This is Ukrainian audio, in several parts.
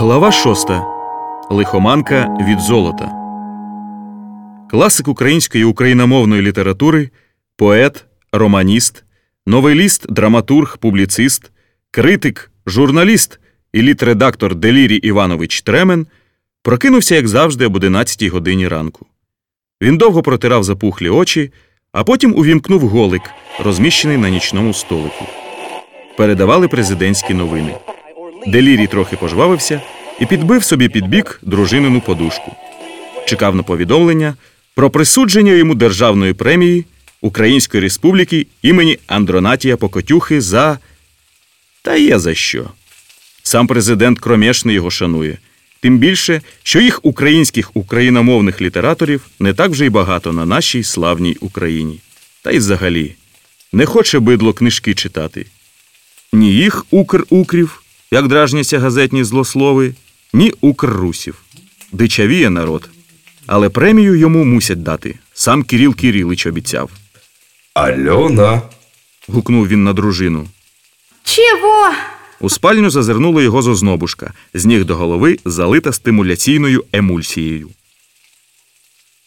Глава шоста. Лихоманка від золота. Класик української україномовної літератури, поет, романіст, новеліст, драматург, публіцист, критик, журналіст і літредактор Делірій Іванович Тремен прокинувся, як завжди, об 11 годині ранку. Він довго протирав запухлі очі, а потім увімкнув голик, розміщений на нічному столику. Передавали президентські новини. Делірій трохи пожвавився і підбив собі під бік дружинину подушку. Чекав на повідомлення про присудження йому державної премії Української Республіки імені Андронатія Покотюхи за. Та є за що. Сам президент кромешно його шанує. Тим більше, що їх українських україномовних літераторів не так вже й багато на нашій славній Україні. Та й взагалі не хоче бидло книжки читати. Ні їх укр-укрів, як дражняться газетні злослови, ні укр-русів. Дичавіє народ. Але премію йому мусять дати. Сам Кирил Кирилич обіцяв. Альона. Гукнув він на дружину. Чего? У спальню зазирнула його зознобушка, з ніг до голови залита стимуляційною емульсією.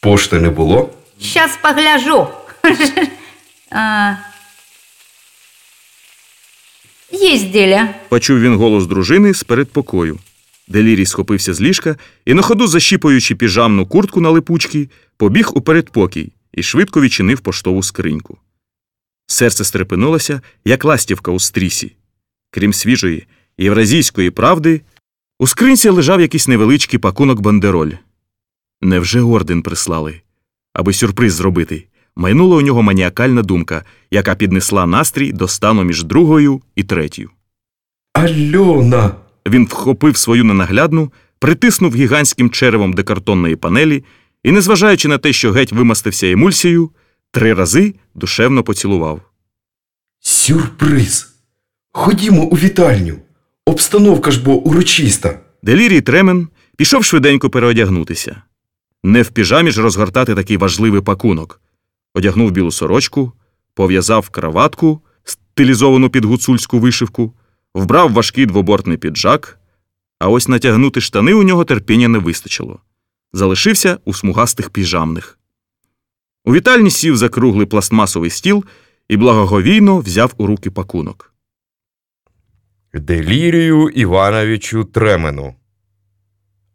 Пошти не було? Сейчас погляжу. А, Есть деля. Почув він голос дружини з передпокою. Делірій схопився з ліжка і, на ходу защіпуючи піжамну куртку на липучки, побіг у передпокій і швидко відчинив поштову скриньку. Серце стрепенулося, як ластівка у стрісі. Крім свіжої євразійської правди, у скринці лежав якийсь невеличкий пакунок бандероль. Невже орден прислали? Аби сюрприз зробити, майнула у нього маніакальна думка, яка піднесла настрій до стану між другою і третьою. Альона. Він вхопив свою ненаглядну, притиснув гігантським черевом до картонної панелі і, незважаючи на те, що геть вимастився емульсією, три рази душевно поцілував. Сюрприз. Ходімо у вітальню. Обстановка ж бо урочиста. Делірій Тремен пішов швиденько переодягнутися. Не в піжамі ж розгортати такий важливий пакунок. Одягнув білу сорочку, пов'язав краватку, стилізовану під гуцульську вишивку, вбрав важкий двобортний піджак, а ось натягнути штани у нього терпіння не вистачило. Залишився у смугастих піжамних. У вітальні сів за круглий пластмасовий стіл і благоговійно взяв у руки пакунок. Делірію Івановичу Тремену.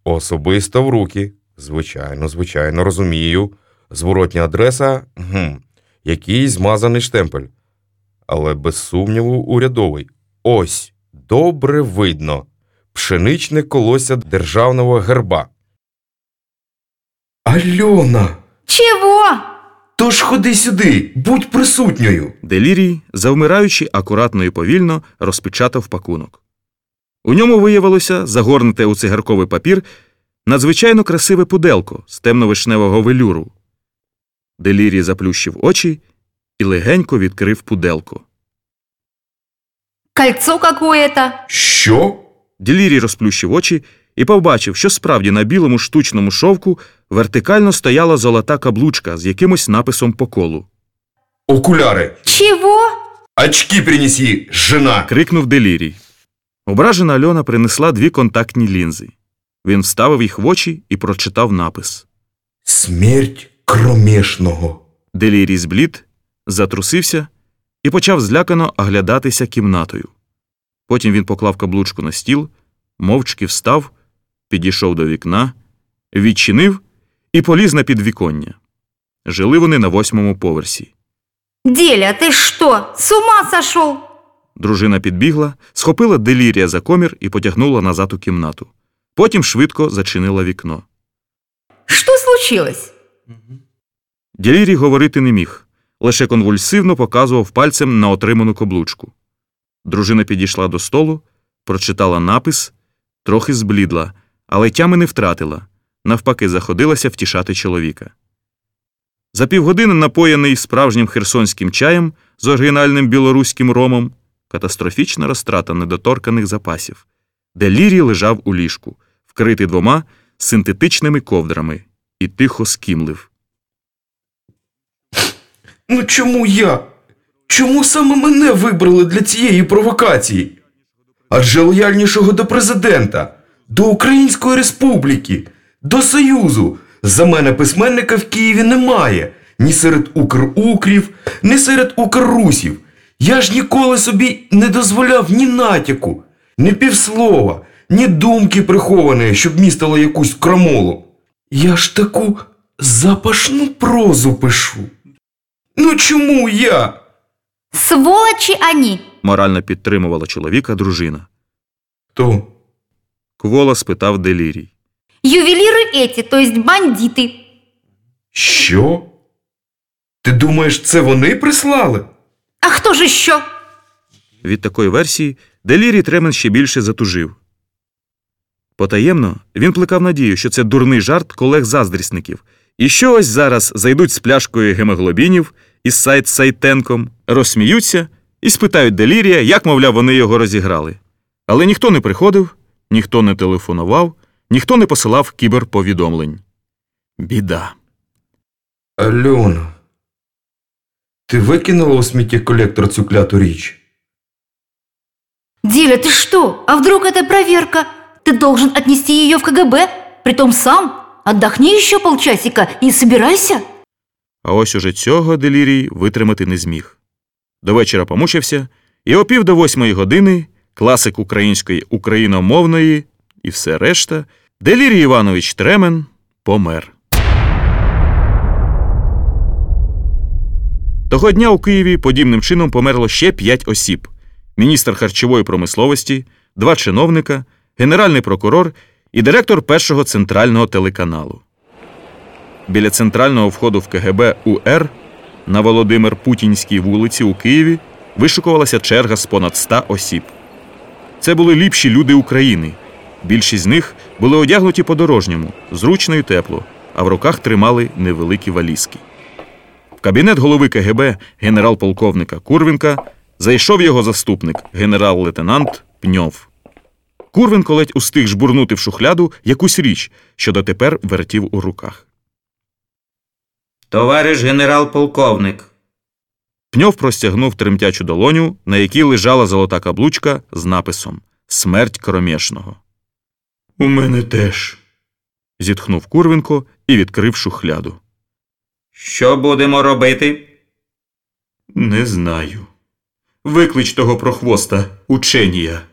Особисто в руки. Звичайно, звичайно, розумію. Зворотня адреса гм, якийсь змазаний штемпель. Але без сумніву урядовий. Ось добре видно. Пшеничне колося державного герба. Альона. Чего? Тож ходи сюди, будь присутньою. Делірій, завмираючи акуратно і повільно, розпечатав пакунок. У ньому виявилося загорнуте у цигарковий папір надзвичайно красиве пуделко з темно-вишневого велюру. Делірій заплющив очі і легенько відкрив пуделко. Кольцо какое-то. Що? Делірій розплющив очі і побачив, що справді на білому штучному шовку вертикально стояла золота каблучка з якимось написом по колу. Окуляри. Чего? Очки принеси, жена. крикнув Делірій. Ображена Альона принесла дві контактні лінзи. Він вставив їх в очі і прочитав напис. Смерть кромешного. Делірій зблід, затрусився і почав злякано оглядатися кімнатою. Потім він поклав каблучку на стіл, мовчки встав, підійшов до вікна, відчинив і поліз на підвіконня. Жили вони на восьмому поверсі. Деля, ты что, с ума сошел? Дружина підбігла, схопила делірія за комір і потягнула назад у кімнату. Потім швидко зачинила вікно. Что случилось? Делірій говорити не міг, лише конвульсивно показував пальцем на отриману каблучку. Дружина підійшла до столу, прочитала напис, трохи зблідла, але тями не втратила, навпаки, заходилася втішати чоловіка. За півгодини, напоєний справжнім херсонським чаєм з оригінальним білоруським ромом, катастрофічна розтрата недоторканих запасів, де Лірій лежав у ліжку, вкритий двома синтетичними ковдрами, і тихо скімлив. Ну чому я? Чому саме мене вибрали для цієї провокації? Адже лояльнішого до президента, до Української Республіки, до Союзу. За мене письменника в Києві немає. Ні серед укр-укрів, ні серед укр-русів. Я ж ніколи собі не дозволяв ні натяку, ні півслова, ні думки прихованої, щоб містило якусь крамолу. Я ж таку запашну прозу пишу. Ну чому я? Сволочи они. Морально підтримувала чоловіка дружина. То Квола спитав Делірій. Ювелиры эти, то есть бандиты. що? Ти думаєш, це вони прислали? А кто же еще? Від такої версії Делірій Тремен ще більше затужив. Потаємно він плекав надію, що це дурний жарт колег-заздрісників, і що ось зараз зайдуть з пляшкою гемоглобінів із сайт Сайтенком, розсміються і спитають Делірія, як, мовляв, вони його розіграли. Але ніхто не приходив, ніхто не телефонував, ніхто не посилав кіберповідомлень. Біда. Альона, ти викинула у сміттєколектор цю кляту річ? Диля, ты что? А вдруг это проверка? Ты должен отнести ее в КГБ, притом сам. Отдохни еще полчасика и собирайся. А ось уже цього Делірій витримати не зміг. До вечора помучився, і о пів до восьмої години класик української україномовної і все решта Делірій Іванович Тремен помер. Того дня у Києві подібним чином померло ще п'ять осіб: міністр харчової промисловості, два чиновника, генеральний прокурор і директор першого центрального телеканалу. Біля центрального входу в КГБ УР на Володимир Путінській вулиці у Києві вишукувалася черга з понад 100 осіб. Це були ліпші люди України. Більшість з них були одягнуті по-дорожньому, зручно і тепло, а в руках тримали невеликі валізки. В кабінет голови КГБ генерал-полковника Курвенка зайшов його заступник, генерал-лейтенант Пньов. Курвенко ледь устиг жбурнути в шухляду якусь річ, що дотепер вертів у руках. Товариш генерал-полковник. Пньов простягнув тремтячу долоню, на якій лежала золота каблучка з написом Смерть кромешного. У мене теж. зітхнув Курвенко і відкрив шухляду. Що будемо робити? Не знаю. Виклич того прохвоста, ученія.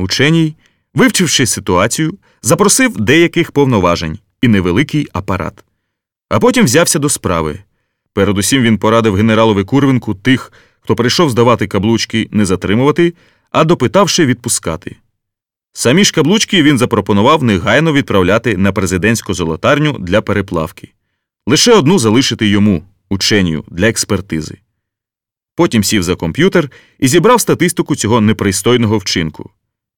Ученій, вивчивши ситуацію, запросив деяких повноважень і невеликий апарат. А потім взявся до справи. Передусім він порадив генералові Курвенку тих, хто прийшов здавати каблучки, не затримувати, а допитавши відпускати. Самі ж каблучки він запропонував негайно відправляти на президентську золотарню для переплавки. Лише одну залишити йому, ученію, для експертизи. Потім сів за комп'ютер і зібрав статистику цього непристойного вчинку.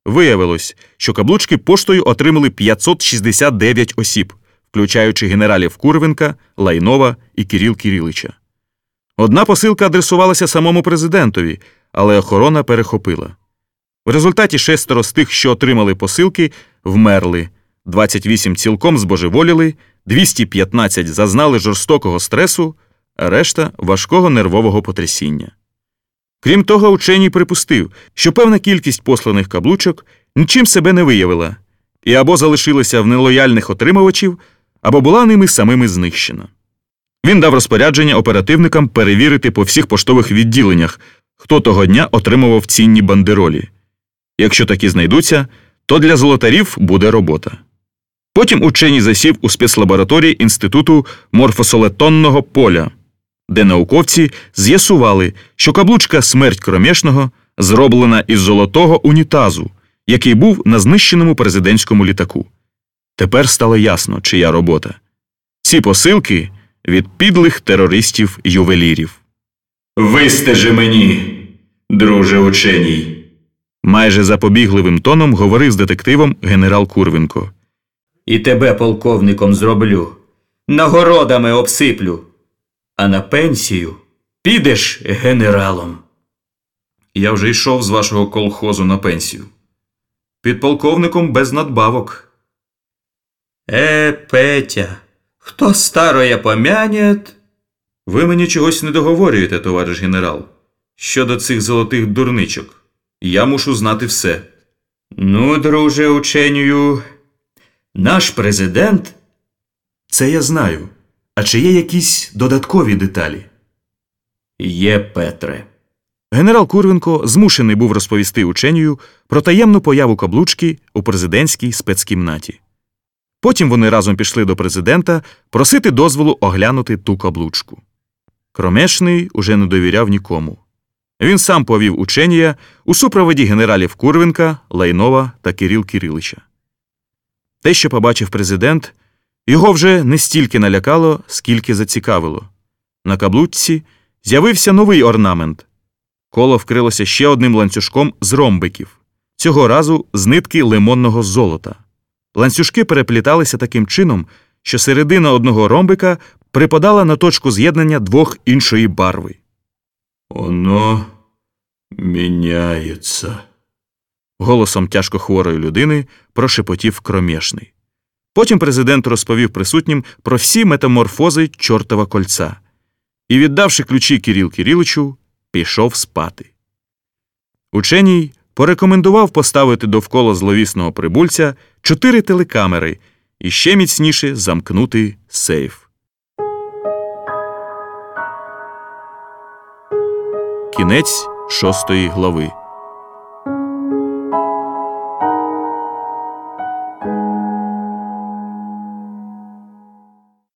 Виявилось, що каблучки поштою отримали 569 осіб, включаючи генералів Курвенка, Лайнова і Кіріл Кірілича. Одна посилка адресувалася самому президентові, але охорона перехопила. В результаті шестеро з тих, що отримали посилки, вмерли, 28 цілком збожеволіли, 215 зазнали жорстокого стресу, а решта важкого нервового потрясіння. Крім того, ученій припустив, що певна кількість посланих каблучок нічим себе не виявила і або залишилася в нелояльних отримувачів, або була ними самими знищена. Він дав розпорядження оперативникам перевірити по всіх поштових відділеннях, хто того дня отримував цінні бандеролі. Якщо такі знайдуться, то для золотарів буде робота. Потім учені засів у спецлабораторії Інституту морфосолетонного поля, де науковці з'ясували, що каблучка смерть кромешного зроблена із золотого унітазу, який був на знищеному президентському літаку. Тепер стало ясно, чия робота. Ці посилки від підлих терористів ювелірів. Вистежи мені, друже ученій. Майже запобігливим тоном говорив з детективом генерал Курвенко. І тебе полковником зроблю. Нагородами обсиплю. А на пенсію підеш генералом. Я вже йшов з вашого колхозу на пенсію. Підполковником без надбавок. Е, Петя, хто староє помянет? Ви мені чогось не договорюєте, товариш генерал. Щодо цих золотих дурничок. Я мушу знати все. Ну, друже ученію, наш президент Це я знаю. А чи є якісь додаткові деталі? є Петре. Генерал Курвенко змушений був розповісти ученію про таємну появу каблучки у президентській спецкімнаті. Потім вони разом пішли до президента просити дозволу оглянути ту каблучку. Кромешний уже не довіряв нікому. Він сам повів ученія у супроводі генералів Курвенка, Лайнова та Кирил Кирилича. Те, що побачив президент, його вже не стільки налякало, скільки зацікавило. На каблучці з'явився новий орнамент. Коло вкрилося ще одним ланцюжком з ромбиків, цього разу з нитки лимонного золота. Ланцюжки перепліталися таким чином, що середина одного ромбика припадала на точку з'єднання двох іншої барви. Оно міняється. Голосом тяжко хворої людини прошепотів кромешний. Потім президент розповів присутнім про всі метаморфози чортова кольця і, віддавши ключі Кирил Кириличу, пішов спати. Ученій порекомендував поставити довкола зловісного прибульця чотири телекамери і ще міцніше замкнути сейф. Кінець шостої глави.